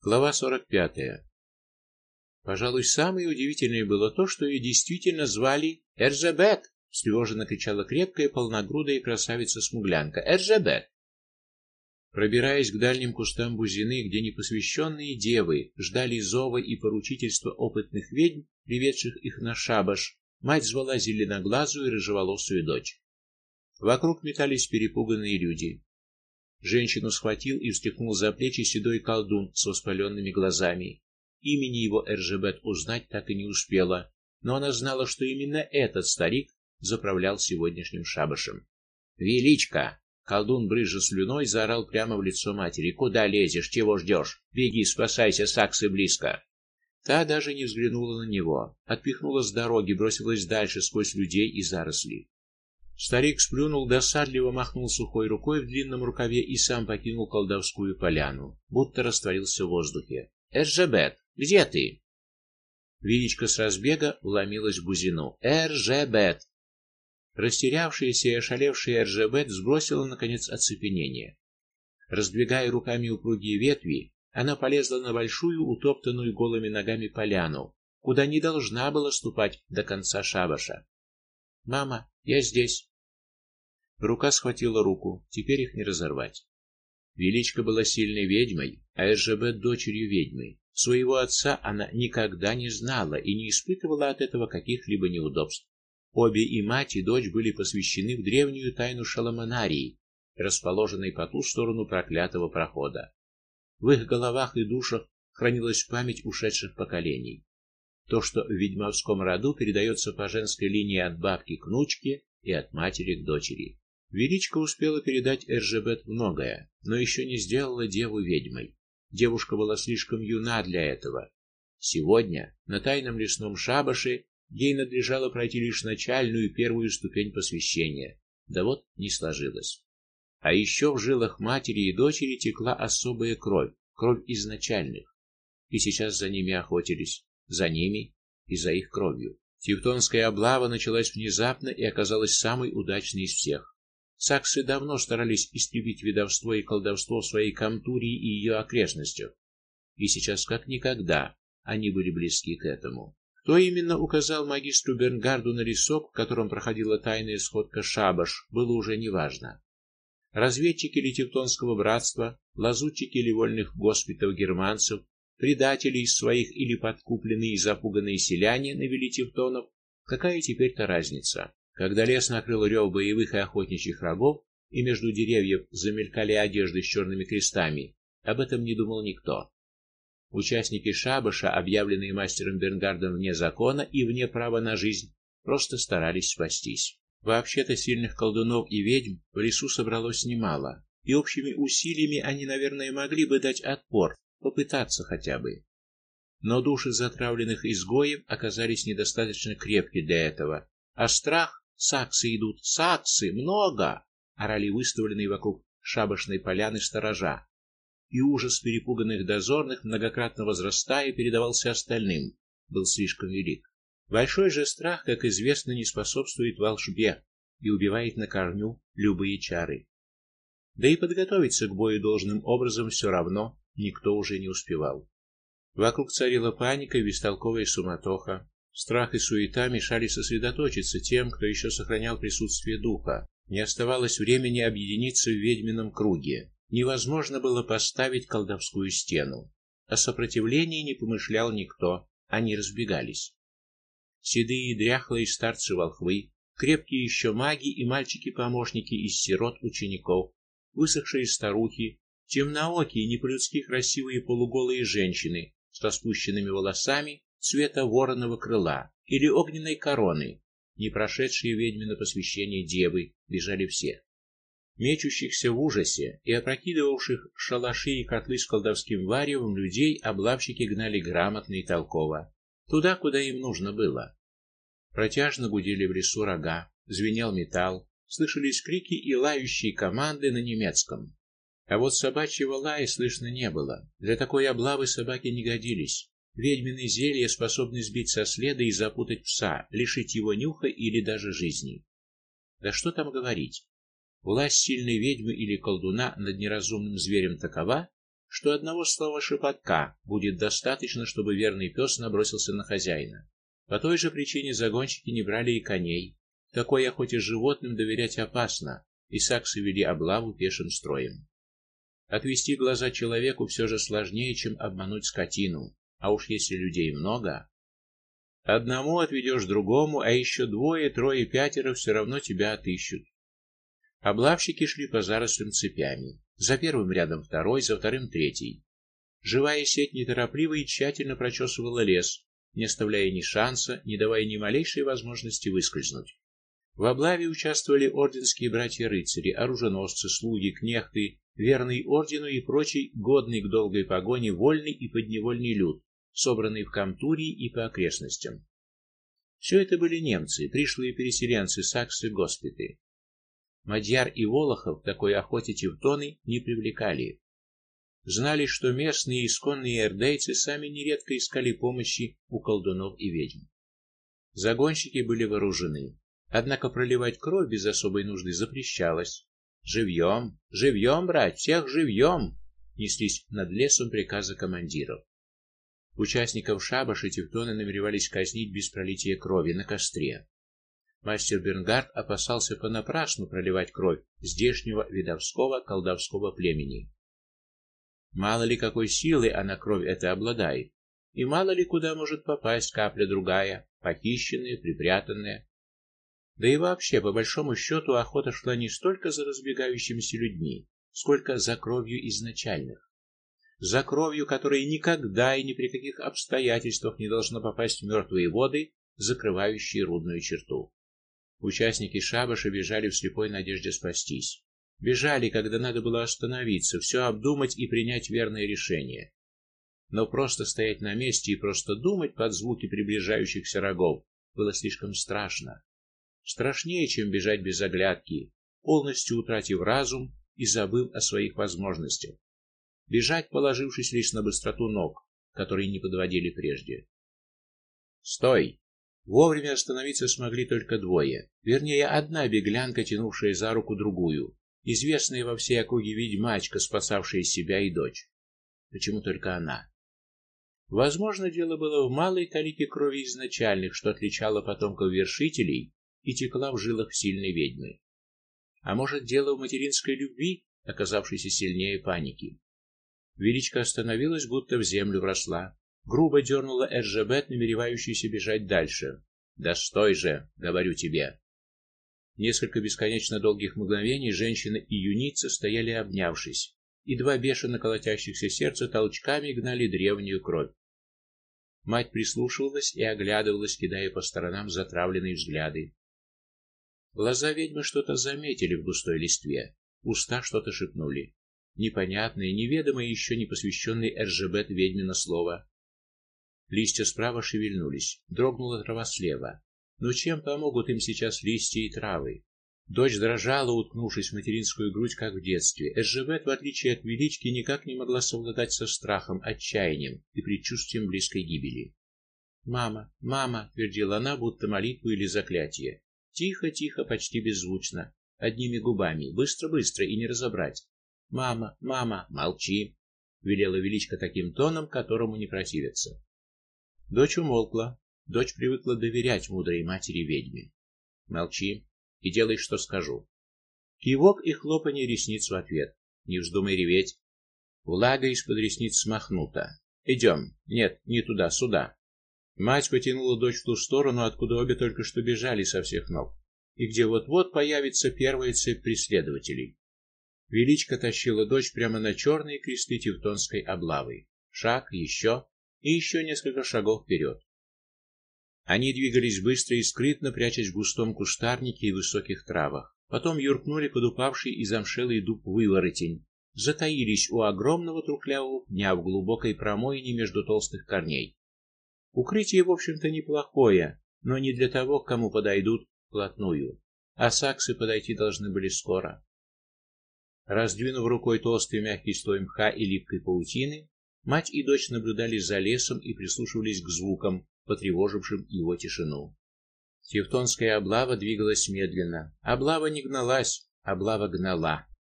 Глава 45. Пожалуй, самое удивительное было то, что ее действительно звали Эржебет, встревоженно кричала крепкая полногрудая красавица-смуглянка. Эржебет. Пробираясь к дальним кустам бузины, где непосвященные девы ждали зова и поручительства опытных ведьм, приведших их на шабаш, мать звала зеленоглазую рыжеволосую дочь. Вокруг метались перепуганные люди. Женщину схватил и встряхнул за плечи седой колдун с воспаленными глазами. Имени его Эржебет узнать так и не успела, но она знала, что именно этот старик заправлял сегодняшним шабашем. Величка, колдун брызжа слюной заорал прямо в лицо матери: "Куда лезешь? Чего ждешь? Беги, спасайся, саксы близко". Та даже не взглянула на него, отпихнула с дороги, бросилась дальше сквозь людей и заросли. Старик сплюнул, досадливо махнул сухой рукой в длинном рукаве и сам покинул колдовскую поляну, будто растворился в воздухе. "Эржебет, где ты?" Величка с разбега вломилась в бузину. "Эржебет!" Растерявшаяся и ошалевшая Эржебет сбросила наконец оцепенение. Раздвигая руками упругие ветви, она полезла на большую утоптанную голыми ногами поляну, куда не должна была ступать до конца шабаша. "Мама, я здесь", Рука схватила руку, теперь их не разорвать. Величка была сильной ведьмой, а Эржебет дочерью ведьмы. Своего отца она никогда не знала и не испытывала от этого каких-либо неудобств. Обе и мать, и дочь были посвящены в древнюю тайну Шаламанарии, расположенной по ту сторону проклятого прохода. В их головах и душах хранилась память ушедших поколений. То, что в ведьмовском роду передается по женской линии от бабки к внучке и от матери к дочери. Величко успела передать Эржебет многое, но еще не сделала деву ведьмой. Девушка была слишком юна для этого. Сегодня на тайном лесном шабаше ей надлежало пройти лишь начальную первую ступень посвящения. Да вот не сложилось. А еще в жилах матери и дочери текла особая кровь, кровь изначальных. И сейчас за ними охотились, за ними и за их кровью. Тевтонская облава началась внезапно и оказалась самой удачной из всех. Саксы давно старались истребить ведовство и колдовство в своей Камтурии и ее окрестностях, и сейчас как никогда они были близки к этому. Кто именно указал магистру Бернгарду на лесок, в котором проходила тайная сходка Шабаш, было уже неважно. Разведчики Литевтонского братства, лазутчики или вольных госпитов германцев, предатели из своих или подкупленные и запуганные селяне навели тевтонов, какая теперь-то разница? Когда лес накрыл рев боевых и охотничьих рогов, и между деревьев замелькали одежды с черными крестами, об этом не думал никто. Участники шабаша, объявленные мастером Бернгардом вне закона и вне права на жизнь, просто старались спастись. Вообще-то сильных колдунов и ведьм в лесу собралось немало, и общими усилиями они, наверное, могли бы дать отпор, попытаться хотя бы. Но души затравленных изгоев оказались недостаточно крепки для этого, а страх Саксы идут, саксы, много, орали выставленные вокруг шабашной поляны сторожа. И ужас перепуганных дозорных, многократно возрастая, передавался остальным, был слишком велик. Большой же страх, как известно, не способствует волшбе и убивает на корню любые чары. Да и подготовиться к бою должным образом все равно никто уже не успевал. Вокруг царила паника и бестолковая суматоха. Страх и суета мешали сосредоточиться тем, кто еще сохранял присутствие духа. Не оставалось времени объединиться в ведьмином круге. Невозможно было поставить колдовскую стену. О сопротивлении не помышлял никто, они разбегались. Седые и дряхлые старцы-волхвы, крепкие еще маги и мальчики-помощники из сирот учеников, высохшие старухи, темноокие, не по-людски красивые полуголые женщины с распущенными волосами цвета вороного крыла или огненной короны, не прошедшие ведьмино посвящение девы, бежали все. Мечущихся в ужасе и опрокидывавших шалаши и котлы с колдовским варевом людей облавщики гнали грамотно и толково, туда, куда им нужно было. Протяжно гудели в лесу рога, звенел металл, слышались крики и лающие команды на немецком. А вот собачьего лая слышно не было. Для такой облавы собаки не годились. Ведьмины зелья способны сбить со следа и запутать пса, лишить его нюха или даже жизни. Да что там говорить? Власть сильной ведьмы или колдуна над неразумным зверем такова, что одного слова шепотка будет достаточно, чтобы верный пес набросился на хозяина. По той же причине загонщики не брали и коней. Такой охоте животным доверять опасно, и саксы вели облаву пешим строем. Отвести глаза человеку все же сложнее, чем обмануть скотину, а уж если людей много, одному отведешь другому, а еще двое, трое, пятеро все равно тебя отыщут. Облавщики шли по зарослям цепями. За первым рядом второй, за вторым третий. Живая сеть неторопливо и тщательно прочесывала лес, не оставляя ни шанса, не давая ни малейшей возможности выскользнуть. В облаве участвовали орденские братья-рыцари, оруженосцы, слуги, кнехты, верный ордену и прочий годный к долгой погоне вольный и подневольный люд, собранный в Камтурии и по окрестностям. Все это были немцы, пришлые переселенцы саксы-госпиты. Мадьяр и Волохов такой охоте тевтоны не привлекали. Знали, что местные исконные эрдейцы сами нередко искали помощи у колдунов и ведьм. Загонщики были вооружены, однако проливать кровь без особой нужды запрещалось. Живьем, живьем, брать, всех живьем!» неслись над лесом приказы командиров. Участников шабаша тевтоны намеревались казнить без пролития крови на костре. Мастер Бернгард опасался понапрасну проливать кровь здешнего видовского колдовского племени. Мало ли какой силы она кровь эта обладает, и мало ли куда может попасть капля другая, похищенная, припрятанная. Да и вообще, по большому счету, охота шла не столько за разбегающимися людьми, сколько за кровью изначальных. За кровью, которая никогда и ни при каких обстоятельствах не должна попасть в мертвые воды, закрывающие рудную черту. Участники шабаша бежали в слепой надежде спастись. Бежали, когда надо было остановиться, все обдумать и принять верное решение. Но просто стоять на месте и просто думать под звуки приближающихся рогов было слишком страшно. Страшнее, чем бежать без оглядки, полностью утратив разум и забыв о своих возможностях. Бежать, положившись лишь на быстроту ног, которые не подводили прежде. "Стой!" Вовремя остановиться смогли только двое, вернее, одна беглянка, тянувшая за руку другую, известная во всей округе ведьмачка, спасавшая себя и дочь. Почему только она? Возможно, дело было в малой талике крови изначальных, что отличало потомков вершителей и текла в жилах сильной ведьмы. А может, дело в материнской любви, оказавшейся сильнее паники. Величка остановилась, будто в землю вросла, грубо дернула Эржебет, намеревающуюся бежать дальше. "Да стой же, говорю тебе". Несколько бесконечно долгих мгновений женщина и юница стояли обнявшись, и два бешено колотящихся сердца толчками гнали древнюю кровь. Мать прислушивалась и оглядывалась, кидая по сторонам затравленные взгляды. Глаза ведьмы что-то заметили в густой листве, уста что-то шепнули. Непонятное, неведомое еще не посвященное Эржебет ведьмино слово, Листья справа шевельнулись, дрогнула трава слева. Но чем помогут им сейчас листья и травы? Дочь дрожала, уткнувшись в материнскую грудь, как в детстве. Эжебет, в отличие от велички, никак не могла совладать со страхом, отчаянием и предчувствием близкой гибели. "Мама, мама", твердила она, будто молитву или заклятие. Тихо, тихо, почти беззвучно, одними губами, быстро-быстро и не разобрать. "Мама, мама, молчи", велела величка таким тоном, которому не противится. Дочь умолкла. Дочь привыкла доверять мудрой матери-ведьме. Молчи и делай, что скажу. Кивок и хлопанье ресниц в ответ. Не вздумай реветь. Влага из-под ресниц смахнута. Идем. Нет, не туда, сюда. Мать потянула дочь в ту сторону, откуда обе только что бежали со всех ног, и где вот-вот появится первая цепь преследователей. Величка тащила дочь прямо на черные кресты тевтонской облавы. Шаг, еще, и еще несколько шагов вперед. Они двигались быстро и скрытно, прячась в густом кустарнике и высоких травах. Потом юркнули под упавший и замшелый дуб выворотень, затаились у огромного трухлявого пня в глубокой промоине между толстых корней. Укрытие, в общем-то, неплохое, но не для того, к кому подойдут вплотную. А саксы подойти должны были скоро. Раздвинув рукой толстый мягкий слой мха и липкой паутины, Мать и дочь наблюдали за лесом и прислушивались к звукам, потревожившим его тишину. Тевтонская облава двигалась медленно. Облава не гналась, облава гнала.